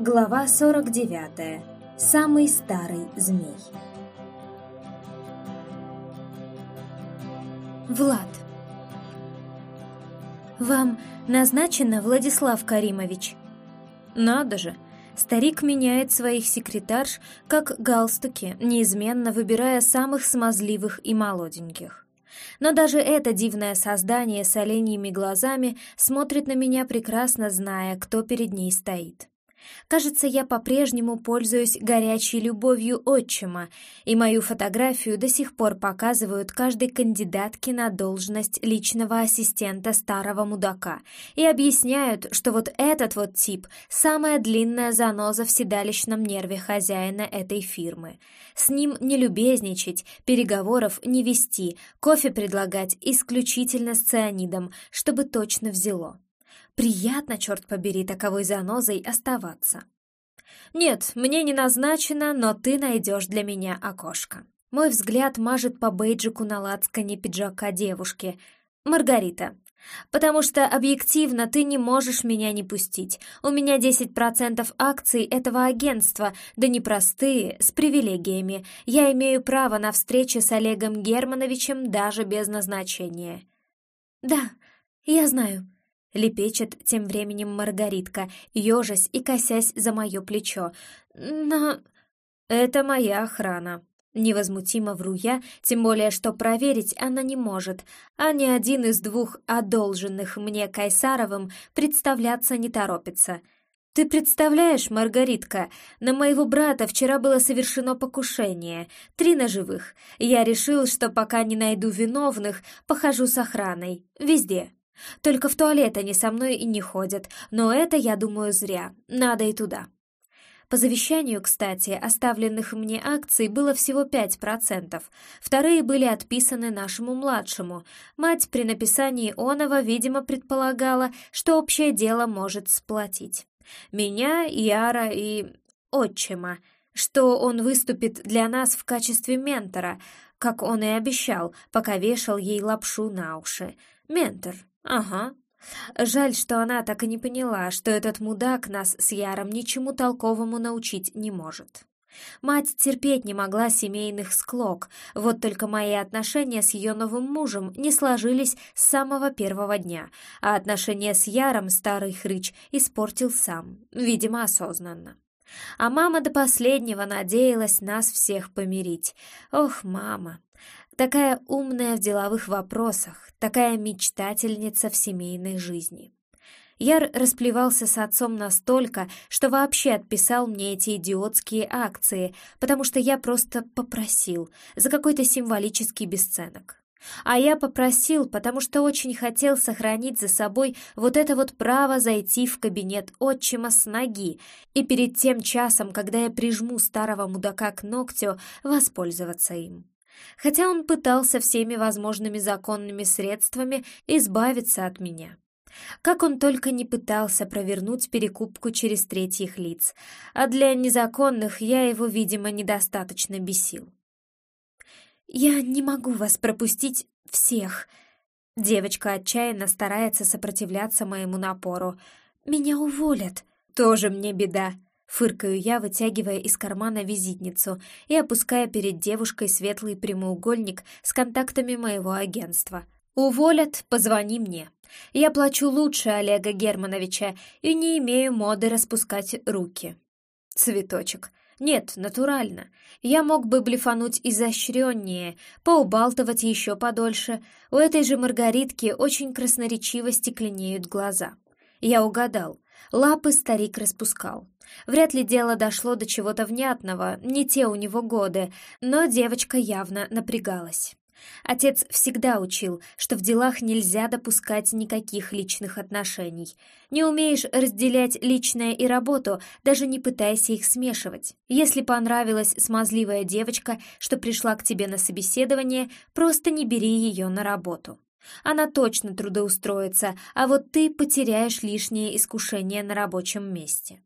Глава 49. Самый старый змей. Влад. Вам назначено, Владислав Каримович? Надо же, старик меняет своих секретарш, как галстуки, неизменно выбирая самых смазливых и молоденьких. Но даже это дивное создание с оленьими глазами смотрит на меня прекрасно, зная, кто перед ней стоит. Кажется, я по-прежнему пользуюсь горячей любовью отчима, и мою фотографию до сих пор показывают каждой кандидатке на должность личного ассистента старого мудака и объясняют, что вот этот вот тип — самая длинная заноза в седалищном нерве хозяина этой фирмы. С ним не любезничать, переговоров не вести, кофе предлагать исключительно с цианидом, чтобы точно взяло. Приятно, черт побери, таковой занозой оставаться. Нет, мне не назначено, но ты найдешь для меня окошко. Мой взгляд мажет по бейджику на лацкане пиджака девушки. Маргарита. Потому что объективно ты не можешь меня не пустить. У меня 10% акций этого агентства, да не простые, с привилегиями. Я имею право на встречу с Олегом Германовичем даже без назначения. Да, я знаю. Лепечет тем временем Маргаритка, ежась и косясь за мое плечо. «Но...» «Это моя охрана», Невозмутимо вру я, тем более, что проверить она не может, а ни один из двух одолженных мне Кайсаровым представляться не торопится. «Ты представляешь, Маргаритка, на моего брата вчера было совершено покушение, три ножевых. Я решил, что пока не найду виновных, похожу с охраной, везде». Только в туалет они со мной и не ходят, но это, я думаю, зря. Надо и туда. По завещанию, кстати, оставленных мне акций было всего 5%. Вторые были отписаны нашему младшему. Мать при написании оного, видимо, предполагала, что общее дело может сплотить. Меня, Яра и отчима, что он выступит для нас в качестве ментора, как он и обещал, пока вешал ей лапшу на уши. Ментор, «Ага. Жаль, что она так и не поняла, что этот мудак нас с Яром ничему толковому научить не может». Мать терпеть не могла семейных склок, вот только мои отношения с ее новым мужем не сложились с самого первого дня, а отношения с Яром старый хрыч испортил сам, видимо, осознанно. А мама до последнего надеялась нас всех помирить. Ох, мама, Такая умная в деловых вопросах, такая мечтательница в семейной жизни. Яр расплевался с отцом настолько, что вообще отписал мне эти идиотские акции, потому что я просто попросил за какой-то символический бесценок. А я попросил, потому что очень хотел сохранить за собой вот это вот право зайти в кабинет отчима с ноги и перед тем часом, когда я прижму старого мудака к ногтю, воспользоваться им хотя он пытался всеми возможными законными средствами избавиться от меня. Как он только не пытался провернуть перекупку через третьих лиц, а для незаконных я его, видимо, недостаточно бесил. «Я не могу вас пропустить всех», Девочка отчаянно старается сопротивляться моему напору. «Меня уволят». «Тоже мне беда», Фыркаю я, вытягивая из кармана визитницу и опуская перед девушкой светлый прямоугольник с контактами моего агентства. «Уволят, позвони мне. Я плачу лучше Олега Германовича и не имею моды распускать руки». Цветочек. Нет, натурально. Я мог бы блефануть изощреннее, поубалтывать еще подольше. У этой же Маргаритки очень красноречиво стекленеют глаза. Я угадал. Лапы старик распускал. Вряд ли дело дошло до чего-то внятного, не те у него годы, но девочка явно напрягалась. Отец всегда учил, что в делах нельзя допускать никаких личных отношений. Не умеешь разделять личное и работу, даже не пытайся их смешивать. Если понравилась смазливая девочка, что пришла к тебе на собеседование, просто не бери ее на работу. Она точно трудоустроится, а вот ты потеряешь лишнее искушение на рабочем месте.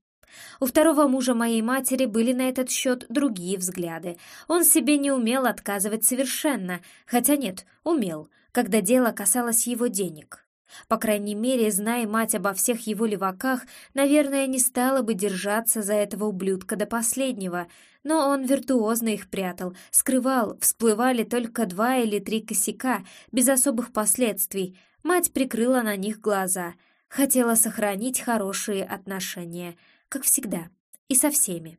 У второго мужа моей матери были на этот счет другие взгляды. Он себе не умел отказывать совершенно, хотя нет, умел, когда дело касалось его денег. По крайней мере, зная мать обо всех его леваках, наверное, не стала бы держаться за этого ублюдка до последнего, но он виртуозно их прятал, скрывал, всплывали только два или три косяка, без особых последствий. Мать прикрыла на них глаза, хотела сохранить хорошие отношения, как всегда, и со всеми.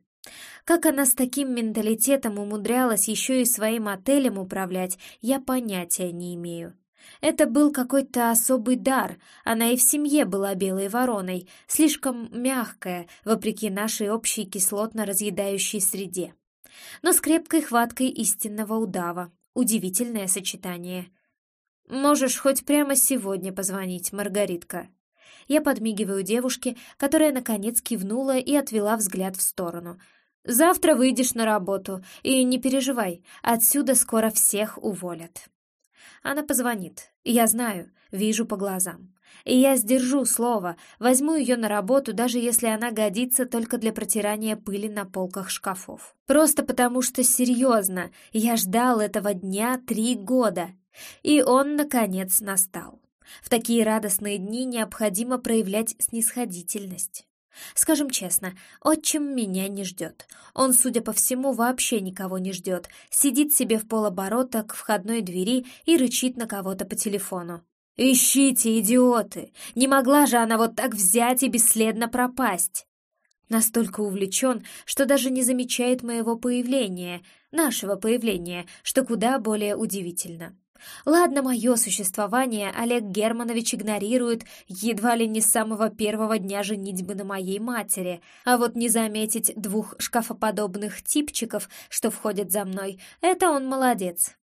Как она с таким менталитетом умудрялась еще и своим отелем управлять, я понятия не имею. Это был какой-то особый дар, она и в семье была белой вороной, слишком мягкая, вопреки нашей общей кислотно-разъедающей среде. Но с крепкой хваткой истинного удава. Удивительное сочетание. «Можешь хоть прямо сегодня позвонить, Маргаритка». Я подмигиваю девушке, которая наконец кивнула и отвела взгляд в сторону. «Завтра выйдешь на работу, и не переживай, отсюда скоро всех уволят». Она позвонит. Я знаю, вижу по глазам. И я сдержу слово, возьму ее на работу, даже если она годится только для протирания пыли на полках шкафов. Просто потому что, серьезно, я ждал этого дня три года. И он, наконец, настал. В такие радостные дни необходимо проявлять снисходительность. Скажем честно, отчим меня не ждет. Он, судя по всему, вообще никого не ждет. Сидит себе в полоборота к входной двери и рычит на кого-то по телефону. «Ищите, идиоты! Не могла же она вот так взять и бесследно пропасть!» Настолько увлечен, что даже не замечает моего появления, нашего появления, что куда более удивительно. Ладно, мое существование Олег Германович игнорирует едва ли не с самого первого дня женитьбы на моей матери, а вот не заметить двух шкафоподобных типчиков, что входят за мной, это он молодец.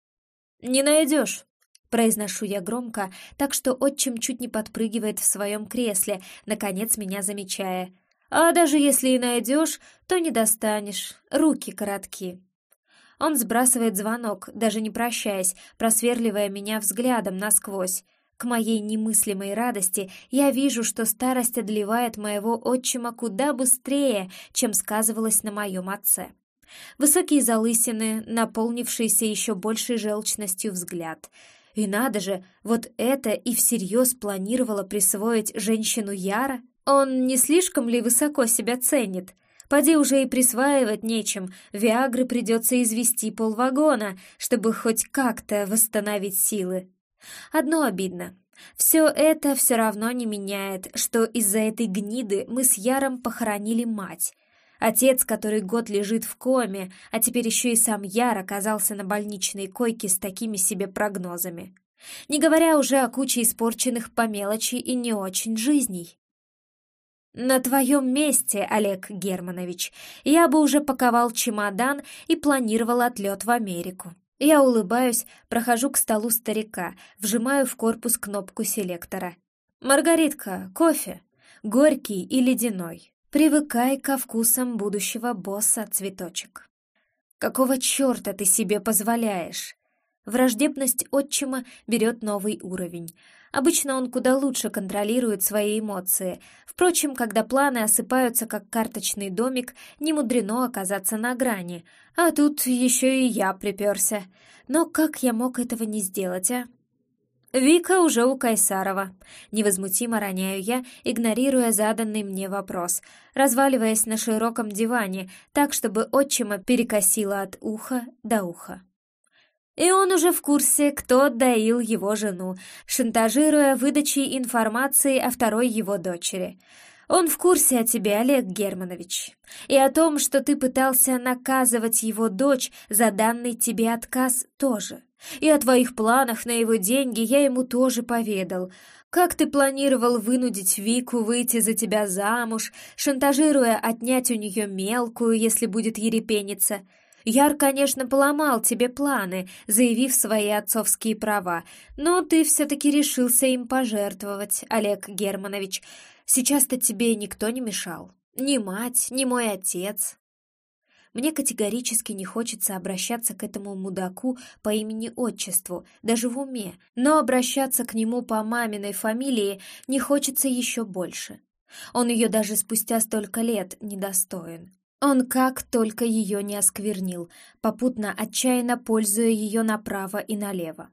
«Не найдешь», — произношу я громко, так что отчим чуть не подпрыгивает в своем кресле, наконец меня замечая. «А даже если и найдешь, то не достанешь, руки коротки». Он сбрасывает звонок, даже не прощаясь, просверливая меня взглядом насквозь. К моей немыслимой радости я вижу, что старость одолевает моего отчима куда быстрее, чем сказывалось на моем отце. Высокие залысины, наполнившиеся еще большей желчностью взгляд. И надо же, вот это и всерьез планировала присвоить женщину Яра? Он не слишком ли высоко себя ценит? Поди уже и присваивать нечем, Виагры придется извести полвагона, чтобы хоть как-то восстановить силы. Одно обидно. Все это все равно не меняет, что из-за этой гниды мы с Яром похоронили мать. Отец, который год лежит в коме, а теперь еще и сам Яр оказался на больничной койке с такими себе прогнозами. Не говоря уже о куче испорченных по мелочи и не очень жизней. «На твоем месте, Олег Германович, я бы уже паковал чемодан и планировал отлет в Америку». Я улыбаюсь, прохожу к столу старика, вжимаю в корпус кнопку селектора. «Маргаритка, кофе. Горький и ледяной. Привыкай ко вкусам будущего босса, цветочек». «Какого черта ты себе позволяешь?» Враждебность отчима берет новый уровень. Обычно он куда лучше контролирует свои эмоции. Впрочем, когда планы осыпаются как карточный домик, не мудрено оказаться на грани. А тут еще и я приперся. Но как я мог этого не сделать, а? «Вика уже у Кайсарова», — невозмутимо роняю я, игнорируя заданный мне вопрос, разваливаясь на широком диване, так, чтобы отчима перекосило от уха до уха. И он уже в курсе, кто доил его жену, шантажируя выдачей информации о второй его дочери. Он в курсе о тебе, Олег Германович, и о том, что ты пытался наказывать его дочь за данный тебе отказ тоже. И о твоих планах на его деньги я ему тоже поведал. Как ты планировал вынудить Вику выйти за тебя замуж, шантажируя отнять у нее мелкую, если будет ерепениться — Яр, конечно, поломал тебе планы, заявив свои отцовские права, но ты все-таки решился им пожертвовать, Олег Германович. Сейчас-то тебе никто не мешал. Ни мать, ни мой отец. Мне категорически не хочется обращаться к этому мудаку по имени-отчеству, даже в уме, но обращаться к нему по маминой фамилии не хочется еще больше. Он ее даже спустя столько лет недостоин. Он как только ее не осквернил, попутно отчаянно пользуя ее направо и налево.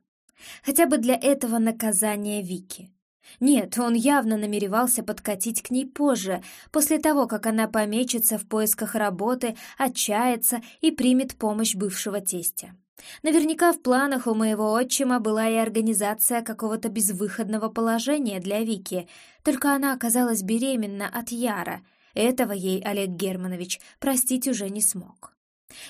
Хотя бы для этого наказания Вики. Нет, он явно намеревался подкатить к ней позже, после того, как она помечется в поисках работы, отчается и примет помощь бывшего тестя. Наверняка в планах у моего отчима была и организация какого-то безвыходного положения для Вики, только она оказалась беременна от Яра. Этого ей Олег Германович простить уже не смог.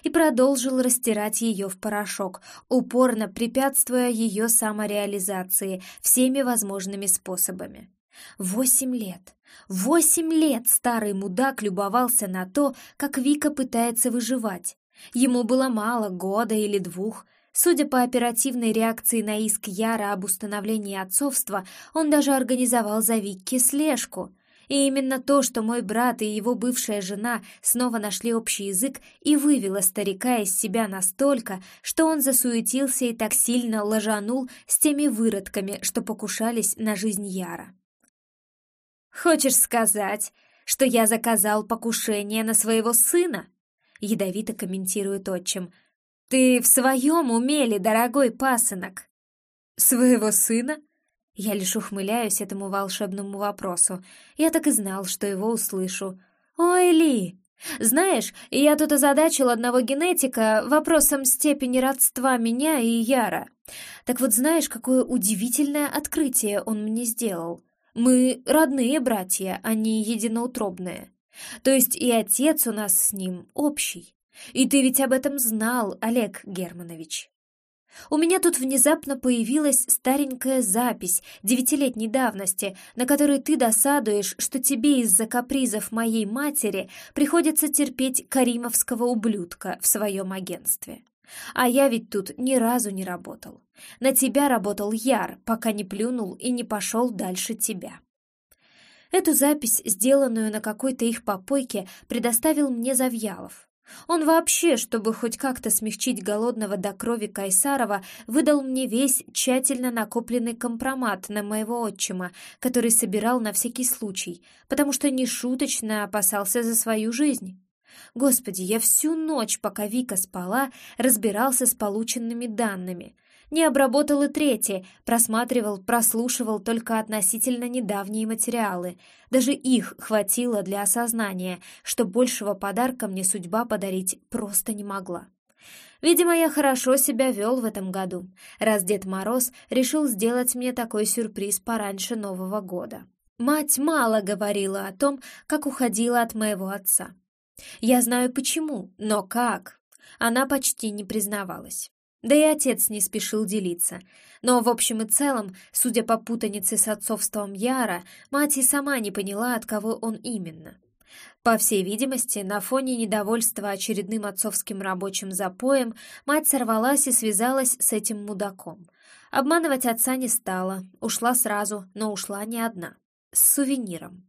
И продолжил растирать ее в порошок, упорно препятствуя ее самореализации всеми возможными способами. Восемь лет. Восемь лет старый мудак любовался на то, как Вика пытается выживать, Ему было мало года или двух. Судя по оперативной реакции на иск Яра об установлении отцовства, он даже организовал за Викки слежку. И именно то, что мой брат и его бывшая жена снова нашли общий язык и вывело старика из себя настолько, что он засуетился и так сильно ложанул с теми выродками, что покушались на жизнь Яра. «Хочешь сказать, что я заказал покушение на своего сына?» — ядовито комментирует отчим. «Ты в своем уме ли, дорогой пасынок?» «Своего сына?» Я лишь ухмыляюсь этому волшебному вопросу. Я так и знал, что его услышу. «Ой, Ли, знаешь, я тут озадачил одного генетика вопросом степени родства меня и Яра. Так вот знаешь, какое удивительное открытие он мне сделал? Мы родные братья, а не единоутробные. То есть и отец у нас с ним общий. И ты ведь об этом знал, Олег Германович. У меня тут внезапно появилась старенькая запись девятилетней давности, на которой ты досадуешь, что тебе из-за капризов моей матери приходится терпеть каримовского ублюдка в своем агентстве. А я ведь тут ни разу не работал. На тебя работал Яр, пока не плюнул и не пошел дальше тебя. Эту запись, сделанную на какой-то их попойке, предоставил мне Завьялов. Он вообще, чтобы хоть как-то смягчить голодного до крови Кайсарова, выдал мне весь тщательно накопленный компромат на моего отчима, который собирал на всякий случай, потому что нешуточно опасался за свою жизнь. Господи, я всю ночь, пока Вика спала, разбирался с полученными данными, не обработал и третьи, просматривал, прослушивал только относительно недавние материалы. Даже их хватило для осознания, что большего подарка мне судьба подарить просто не могла. Видимо, я хорошо себя вел в этом году, раз Дед Мороз решил сделать мне такой сюрприз пораньше Нового года. Мать мало говорила о том, как уходила от моего отца. Я знаю почему, но как. Она почти не признавалась. Да и отец не спешил делиться. Но в общем и целом, судя по путанице с отцовством Яра, мать и сама не поняла, от кого он именно. По всей видимости, на фоне недовольства очередным отцовским рабочим запоем мать сорвалась и связалась с этим мудаком. Обманывать отца не стала, ушла сразу, но ушла не одна. С сувениром.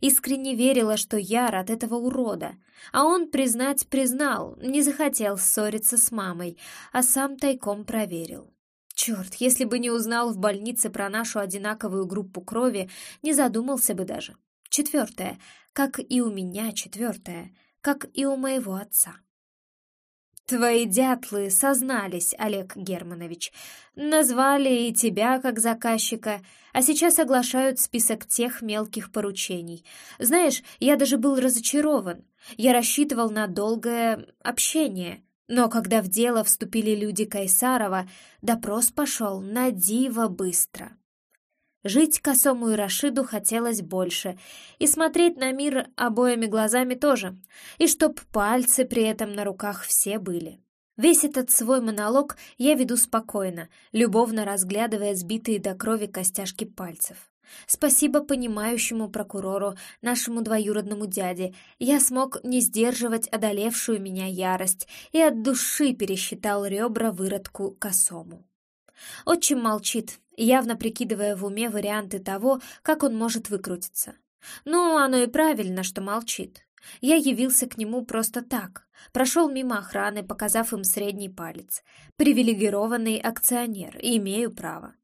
Искренне верила, что Яр от этого урода. А он, признать, признал, не захотел ссориться с мамой, а сам тайком проверил. Черт, если бы не узнал в больнице про нашу одинаковую группу крови, не задумался бы даже. Четвертое, как и у меня четвертое, как и у моего отца. «Твои дятлы сознались, Олег Германович. Назвали и тебя как заказчика, а сейчас оглашают список тех мелких поручений. Знаешь, я даже был разочарован. Я рассчитывал на долгое общение. Но когда в дело вступили люди Кайсарова, допрос пошел на диво быстро. Жить косому и Рашиду хотелось больше, и смотреть на мир обоими глазами тоже, и чтоб пальцы при этом на руках все были. Весь этот свой монолог я веду спокойно, любовно разглядывая сбитые до крови костяшки пальцев. Спасибо понимающему прокурору, нашему двоюродному дяде, я смог не сдерживать одолевшую меня ярость и от души пересчитал ребра выродку косому. Отчим молчит, явно прикидывая в уме варианты того, как он может выкрутиться. Ну, оно и правильно, что молчит. Я явился к нему просто так. Прошел мимо охраны, показав им средний палец. Привилегированный акционер, имею право.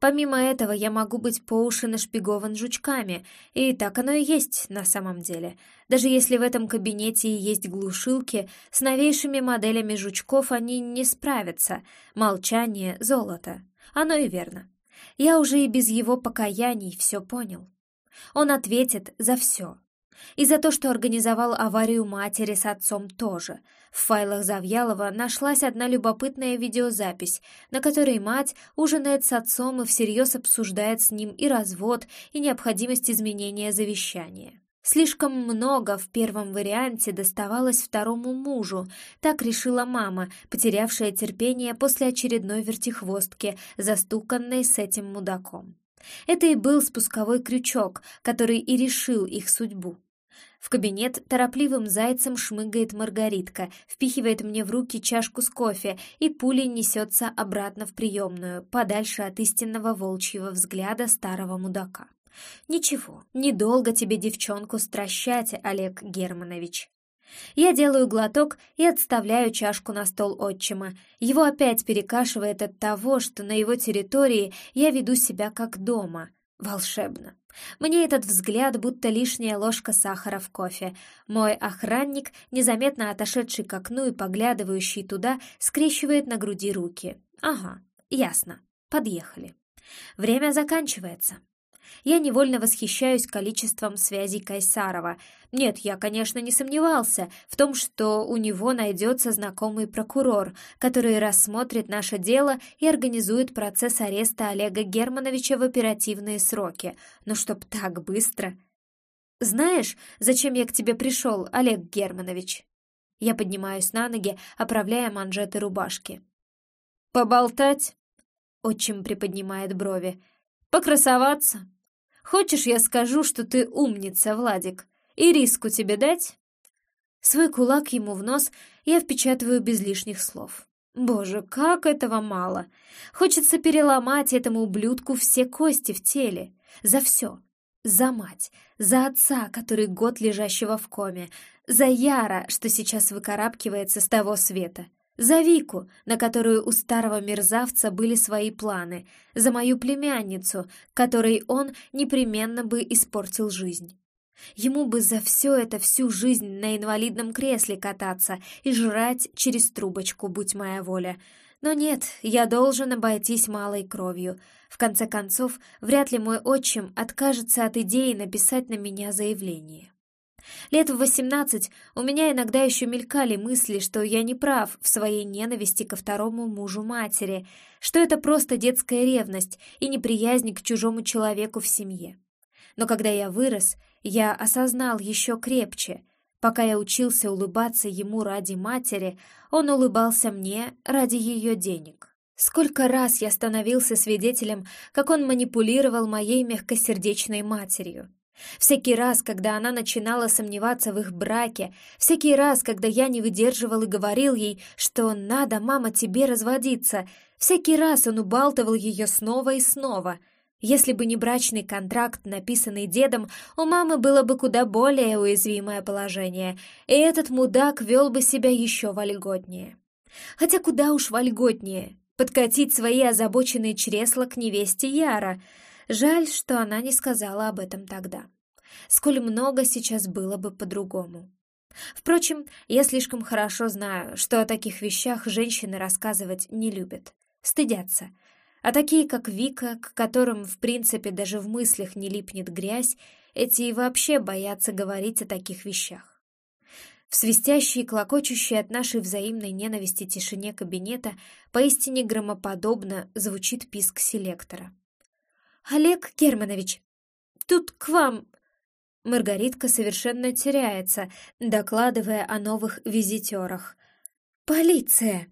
Помимо этого, я могу быть по уши нашпигован жучками, и так оно и есть на самом деле. Даже если в этом кабинете и есть глушилки, с новейшими моделями жучков они не справятся. Молчание — золото. Оно и верно. Я уже и без его покаяний все понял. Он ответит за все. И за то, что организовал аварию матери с отцом тоже. В файлах Завьялова нашлась одна любопытная видеозапись, на которой мать ужинает с отцом и всерьез обсуждает с ним и развод, и необходимость изменения завещания. Слишком много в первом варианте доставалось второму мужу, так решила мама, потерявшая терпение после очередной вертихвостки, застуканной с этим мудаком. Это и был спусковой крючок, который и решил их судьбу. В кабинет торопливым зайцем шмыгает Маргаритка, впихивает мне в руки чашку с кофе и пулей несется обратно в приемную, подальше от истинного волчьего взгляда старого мудака. «Ничего, недолго тебе девчонку стращать, Олег Германович». Я делаю глоток и отставляю чашку на стол отчима. Его опять перекашивает от того, что на его территории я веду себя как дома. Волшебно. Мне этот взгляд будто лишняя ложка сахара в кофе. Мой охранник, незаметно отошедший к окну и поглядывающий туда, скрещивает на груди руки. Ага, ясно. Подъехали. Время заканчивается. Я невольно восхищаюсь количеством связей Кайсарова. Нет, я, конечно, не сомневался в том, что у него найдется знакомый прокурор, который рассмотрит наше дело и организует процесс ареста Олега Германовича в оперативные сроки. Но чтоб так быстро... «Знаешь, зачем я к тебе пришел, Олег Германович?» Я поднимаюсь на ноги, оправляя манжеты рубашки. «Поболтать?» — отчим приподнимает брови. «Покрасоваться?» Хочешь, я скажу, что ты умница, Владик? И риску тебе дать?» Свой кулак ему в нос я впечатываю без лишних слов. Боже, как этого мало! Хочется переломать этому ублюдку все кости в теле. За все. За мать, за отца, который год лежащего в коме, за Яра, что сейчас выкарабкивается с того света. За Вику, на которую у старого мерзавца были свои планы, за мою племянницу, которой он непременно бы испортил жизнь. Ему бы за все это всю жизнь на инвалидном кресле кататься и жрать через трубочку, будь моя воля. Но нет, я должен обойтись малой кровью. В конце концов, вряд ли мой отчим откажется от идеи написать на меня заявление. Лет в восемнадцать у меня иногда еще мелькали мысли, что я не прав в своей ненависти ко второму мужу матери, что это просто детская ревность и неприязнь к чужому человеку в семье. Но когда я вырос, я осознал еще крепче. Пока я учился улыбаться ему ради матери, он улыбался мне ради ее денег. Сколько раз я становился свидетелем, как он манипулировал моей мягкосердечной матерью, Всякий раз, когда она начинала сомневаться в их браке, всякий раз, когда я не выдерживал и говорил ей, что «надо, мама, тебе разводиться», всякий раз он убалтывал ее снова и снова. Если бы не брачный контракт, написанный дедом, у мамы было бы куда более уязвимое положение, и этот мудак вел бы себя еще вольготнее. Хотя куда уж вольготнее, подкатить свои озабоченные чресла к невесте Яра — Жаль, что она не сказала об этом тогда. Сколь много сейчас было бы по-другому. Впрочем, я слишком хорошо знаю, что о таких вещах женщины рассказывать не любят, стыдятся. А такие, как Вика, к которым, в принципе, даже в мыслях не липнет грязь, эти и вообще боятся говорить о таких вещах. В свистящей и клокочущей от нашей взаимной ненависти тишине кабинета поистине громоподобно звучит писк селектора. «Олег Германович, тут к вам...» Маргаритка совершенно теряется, докладывая о новых визитерах. «Полиция!»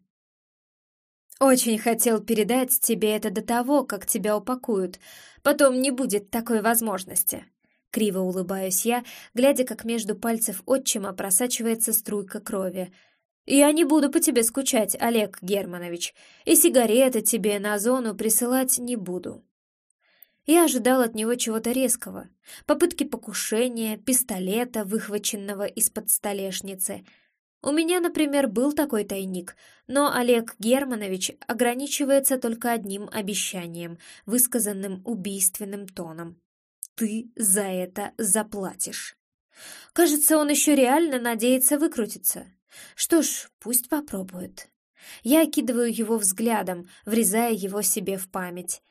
«Очень хотел передать тебе это до того, как тебя упакуют. Потом не будет такой возможности». Криво улыбаюсь я, глядя, как между пальцев отчима просачивается струйка крови. «Я не буду по тебе скучать, Олег Германович, и сигареты тебе на зону присылать не буду. Я ожидал от него чего-то резкого. Попытки покушения, пистолета, выхваченного из-под столешницы. У меня, например, был такой тайник, но Олег Германович ограничивается только одним обещанием, высказанным убийственным тоном. «Ты за это заплатишь». Кажется, он еще реально надеется выкрутиться. Что ж, пусть попробует. Я окидываю его взглядом, врезая его себе в память.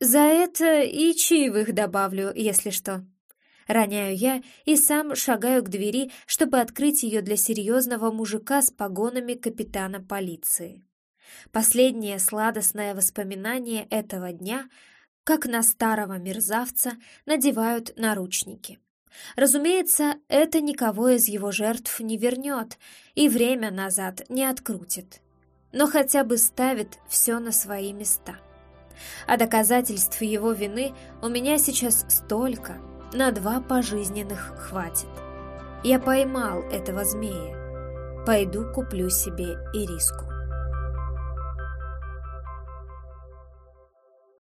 За это и чаевых добавлю, если что. Роняю я и сам шагаю к двери, чтобы открыть ее для серьезного мужика с погонами капитана полиции. Последнее сладостное воспоминание этого дня, как на старого мерзавца надевают наручники. Разумеется, это никого из его жертв не вернет и время назад не открутит, но хотя бы ставит все на свои места. А доказательств его вины у меня сейчас столько, на два пожизненных хватит. Я поймал этого змея. Пойду куплю себе ириску.